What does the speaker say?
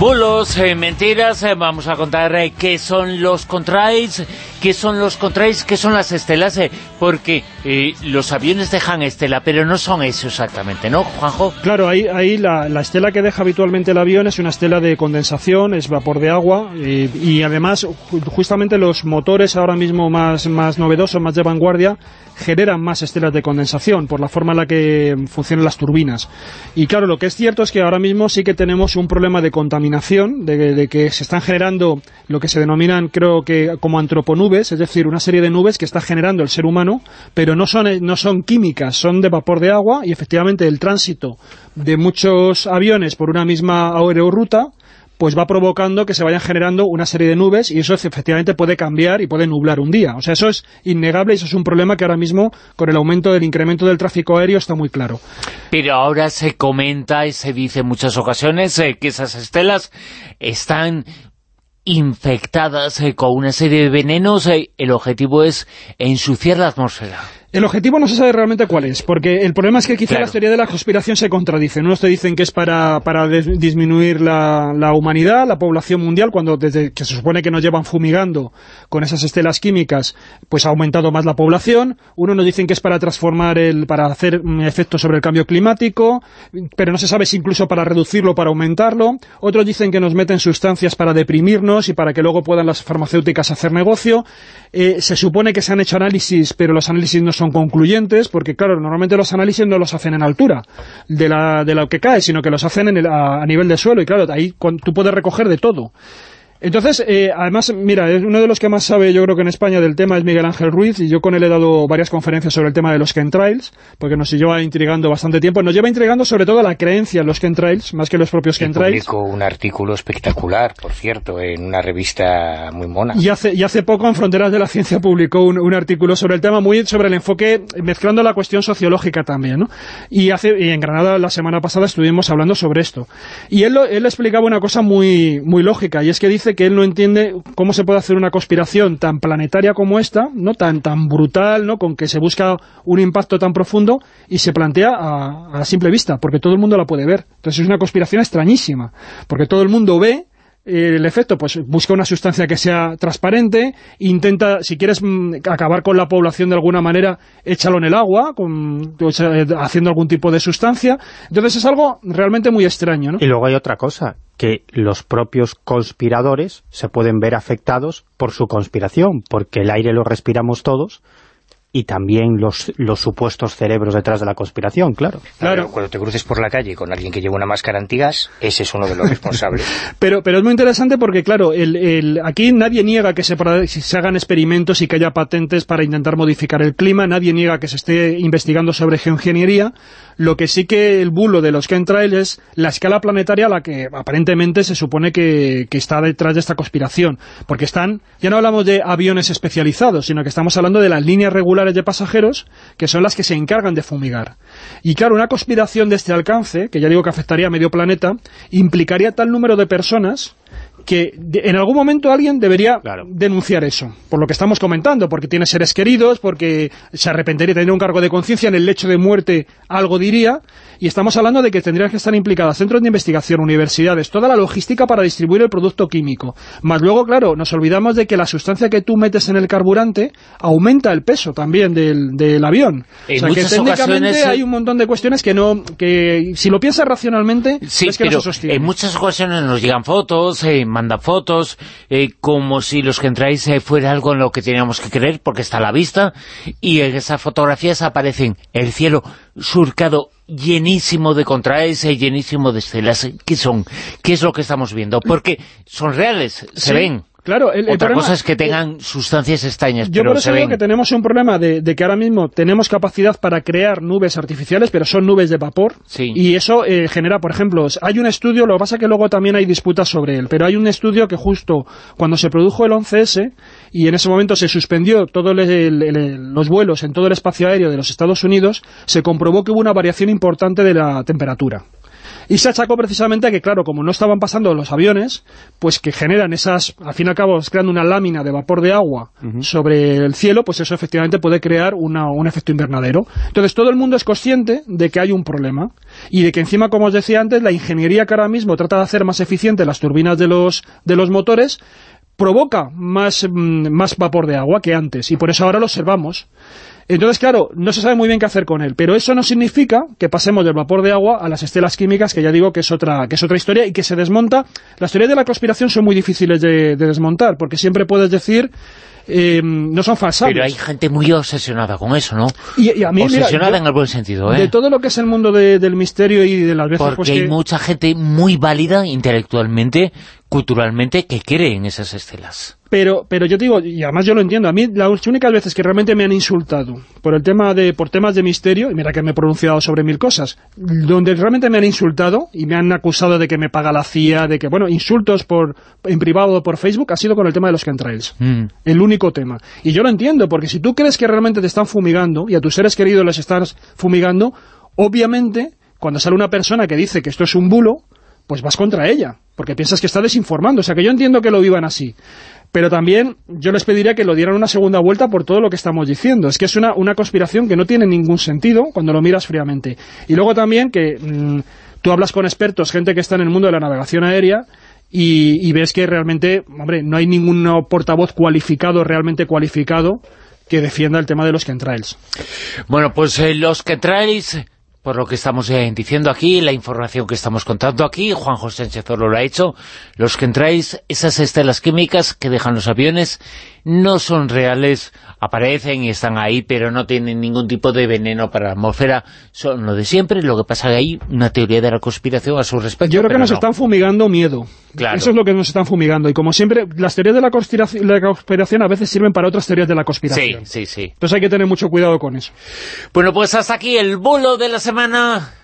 Bulos, eh, mentiras, eh, vamos a contar eh, qué son los contrails, qué son los contrails, qué son las estelas, porque los aviones dejan estela, pero no son eso exactamente, ¿no, Juanjo? Claro, ahí, ahí la, estela que deja habitualmente el avión es una estela de condensación, es vapor de agua, y además justamente los motores ahora mismo más, más novedosos, más de vanguardia, generan más estelas de condensación por la forma en la que funcionan las turbinas. Y claro, lo que es cierto es que ahora mismo sí que tenemos un problema de contaminación, de, que se están generando lo que se denominan, creo que, como es decir, una serie de nubes que está generando el ser humano, pero no son, no son químicas, son de vapor de agua y efectivamente el tránsito de muchos aviones por una misma aerorruta pues va provocando que se vayan generando una serie de nubes y eso efectivamente puede cambiar y puede nublar un día. O sea, eso es innegable y eso es un problema que ahora mismo, con el aumento del incremento del tráfico aéreo, está muy claro. Pero ahora se comenta y se dice en muchas ocasiones eh, que esas estelas están infectadas eh, con una serie de venenos, eh, el objetivo es ensuciar la atmósfera. El objetivo no se sabe realmente cuál es, porque el problema es que quizá la teoría de la conspiración se contradicen. Unos te dicen que es para, para disminuir la, la, humanidad, la población mundial, cuando desde que se supone que nos llevan fumigando con esas estelas químicas, pues ha aumentado más la población. Unos nos dicen que es para transformar, el para hacer efectos sobre el cambio climático, pero no se sabe si incluso para reducirlo o para aumentarlo. Otros dicen que nos meten sustancias para deprimirnos y para que luego puedan las farmacéuticas hacer negocio. Eh, se supone que se han hecho análisis, pero los análisis no son concluyentes, porque claro, normalmente los análisis no los hacen en altura de, la, de lo que cae, sino que los hacen en a, a, nivel de suelo, y claro, ahí tú puedes recoger de todo. Entonces, eh, además, mira, uno de los que más sabe, yo creo que en España, del tema es Miguel Ángel Ruiz, y yo con él he dado varias conferencias sobre el tema de los chemtrails, porque nos lleva intrigando bastante tiempo. Nos lleva intrigando sobre todo la creencia en los chemtrails, más que los propios chemtrails. publicó un artículo espectacular, por cierto, en una revista muy mona. Y hace, y hace poco en Fronteras de la Ciencia publicó un, artículo sobre el tema, muy sobre el enfoque, mezclando la cuestión sociológica también, ¿no? Y, hace, y en Granada la semana pasada estuvimos hablando sobre esto. Y él, él explicaba una cosa muy, muy lógica, y es que dice que él no entiende cómo se puede hacer una conspiración tan planetaria como esta, no tan tan brutal, no con que se busca un impacto tan profundo y se plantea a, a simple vista, porque todo el mundo la puede ver. Entonces es una conspiración extrañísima, porque todo el mundo ve el efecto, pues busca una sustancia que sea transparente, intenta, si quieres mm, acabar con la población de alguna manera, échalo en el agua, con, eh, haciendo algún tipo de sustancia. Entonces es algo realmente muy extraño, ¿no? Y luego hay otra cosa, que los propios conspiradores se pueden ver afectados por su conspiración, porque el aire lo respiramos todos, y también los, los supuestos cerebros detrás de la conspiración, claro. Claro, cuando te cruces por la calle con alguien que lleva una máscara antigas, ese es uno de los responsables. pero, pero es muy interesante porque, claro, el, el, aquí nadie niega que se, se hagan experimentos y que haya patentes para intentar modificar el clima, nadie niega que se esté investigando sobre geoingeniería, lo que sí que el bulo de los chemtrails es la escala planetaria a la que aparentemente se supone que, que está detrás de esta conspiración, porque están, ya no hablamos de aviones especializados, sino que estamos hablando de las líneas regulares de pasajeros, que son las que se encargan de fumigar. Y claro, una conspiración de este alcance, que ya digo que afectaría a medio planeta, implicaría tal número de personas que en algún momento alguien debería denunciar eso, por lo que estamos comentando, porque tiene seres queridos, porque se arrepentiría, tendría un cargo de conciencia, en el lecho de muerte algo diría, y estamos hablando de que tendrían que estar implicadas centros de investigación, universidades, toda la logística para distribuir el producto químico. Más luego, claro, nos olvidamos de que la sustancia que tú metes en el carburante aumenta el peso también del, avión. En o sea, que técnicamente hay un montón de cuestiones que no, que si lo piensas racionalmente, es que no se en muchas ocasiones nos llegan fotos, eh, manda fotos, eh, como si los que entráis eh, fuera algo en lo que teníamos que creer, porque está a la vista, y en esas fotografías aparecen el cielo surcado llenísimo de contraes, eh, llenísimo de estelas. ¿Qué son? ¿Qué es lo que estamos viendo? Porque son reales, se ven. Claro, Otra cosa es que tengan sustancias extrañas, yo pero por eso digo que tenemos un problema de, que ahora mismo tenemos capacidad para crear nubes artificiales, pero son nubes de vapor, y eso eh, genera, por ejemplo, hay un estudio, lo que pasa es que luego también hay disputas sobre él, pero hay un estudio que justo cuando se produjo el 11S, y en ese momento se suspendió todos los vuelos en todo el espacio aéreo de los Estados Unidos, se comprobó que hubo una variación importante de la temperatura. Y se achacó precisamente a que, claro, como no estaban pasando los aviones, pues que generan esas, al fin y al cabo, creando una lámina de vapor de agua sobre el cielo, pues eso efectivamente puede crear una, un efecto invernadero. Entonces todo el mundo es consciente de que hay un problema y de que encima, como os decía antes, la ingeniería que ahora mismo trata de hacer más eficiente las turbinas de los, de los motores, provoca más, mm, más vapor de agua que antes, y por eso ahora lo observamos. Entonces, claro, no se sabe muy bien qué hacer con él, pero eso no significa que pasemos del vapor de agua a las estelas químicas, que ya digo que es otra, que es otra historia y que se desmonta. Las teorías de la conspiración son muy difíciles de, de desmontar, porque siempre puedes decir eh, no son falsables. Pero hay gente muy obsesionada con eso, ¿no? Y, y a mí, mira, obsesionada yo- en el buen sentido, ¿eh? De todo lo que es el mundo de- del misterio y de las veces Porque pues, hay que- mucha gente muy válida intelectualmente, culturalmente, que cree en esas estelas. Pero, pero yo te digo, y además yo lo entiendo, a mí las únicas veces que realmente me han insultado por el tema de, por temas de misterio, y mira que me he pronunciado sobre mil cosas, donde realmente me han insultado y me han acusado de que me paga la CIA, de que, bueno, insultos por en privado o por Facebook, ha sido con el tema de los chemtrails. Mm. El único tema. Y yo lo entiendo, porque si tú crees que realmente te están fumigando y a tus seres queridos les estás fumigando, obviamente, cuando sale una persona que dice que esto es un bulo, pues vas contra ella, porque piensas que está desinformando. O sea, que yo entiendo que lo vivan así. Pero también yo les pediría que lo dieran una segunda vuelta por todo lo que estamos diciendo. Es que es una, una conspiración que no tiene ningún sentido cuando lo miras fríamente. Y luego también que mm, tú hablas con expertos, gente que está en el mundo de la navegación aérea, y, ves que realmente, hombre, no hay ningún portavoz cualificado, realmente cualificado, que defienda el tema de los chemtrails. Bueno, pues eh, los traéis, por lo que estamos eh, diciendo aquí, la información que estamos contando aquí, Juan José Sánchez lo ha hecho, los que traéis, esas estelas químicas que dejan los aviones, no son reales, aparecen y están ahí, pero no tienen ningún tipo de veneno para la atmósfera, son lo de siempre, lo que pasa que hay una teoría de la conspiración a su respecto. Yo creo que nos no. están fumigando miedo. Claro. Eso es lo que nos están fumigando. Y como siempre, las teorías de la conspiración, la conspiración a veces sirven para otras teorías de la Sí, conspiración. sí, sí. Entonces hay que tener mucho cuidado con eso. Bueno, pues hasta aquí el bulo de la semana.